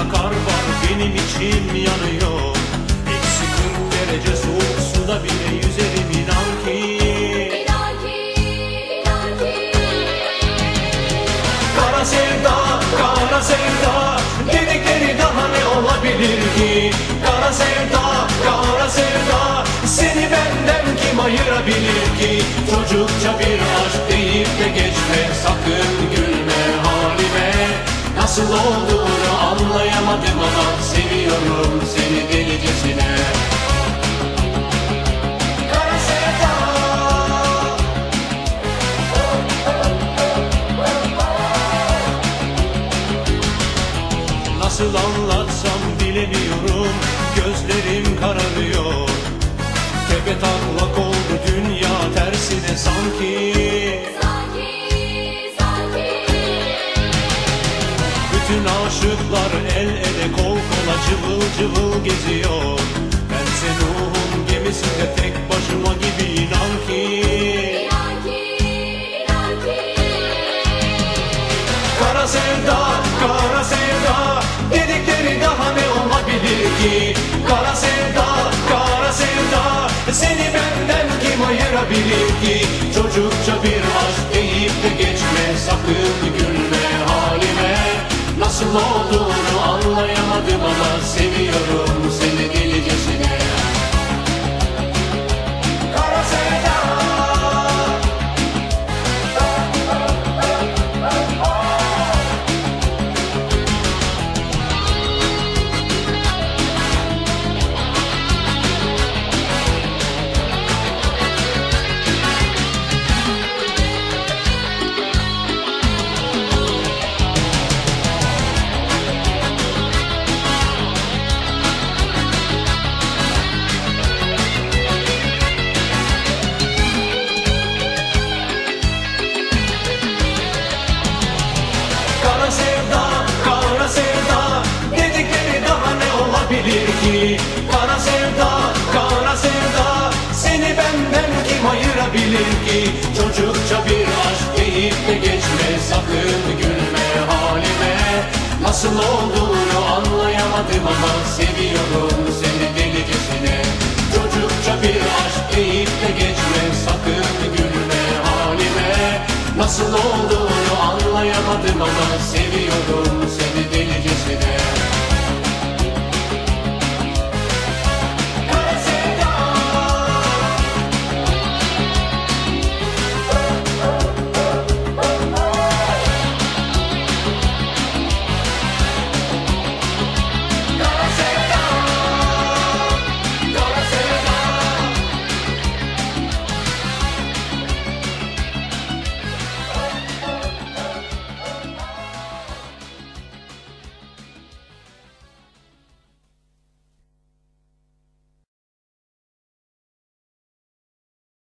lapa lapa kar var Benim içim yanıyor. Eksi 40 derece soğuk suda bile yüzerim inan ki. İnan ki, inan ki. Kara sevda, kara sevda Dedikleri daha ne olabilir ki? Kara sevda, kara sevda Seni benden kim ayırabilir ki? Çocukça bir aşk deyip de geçme Sakın gülme halime. Nasıl olduğunu anlayamadım ama Seviyorum seni delicesine. Nasıl anlatsam bilemiyorum Gözlerim kararıyor. Tepe taklak oldu dünya tersine Sanki, Bütün aşıklar el ele kol kola cıvıl cıvıl geziyor. Bense Nuh'un gemisinde tek başıma gibi inan ki. İnan ki, inan ki. Kara sevda, kara sevda Dedikleri daha ne olabilir ki? Kara sevda, kara sevda Seni benden kim ayırabilir ki? Çocukça bir aşk deyip de geçme Sakın Nasıl olduğunu anlayamadım ama Seviyorum ki Kara sevda, kara sevda. Seni benden kim ayırabilir ki? Çocukça bir aşk deyip de geçme Sakın gülme halime. Nasıl olduğunu anlayamadım ama Seviyorum seni delicesine. Çocukça bir aşk deyip de geçme Sakın gülme halime. Nasıl olduğunu anlayamadım ama Seviyorum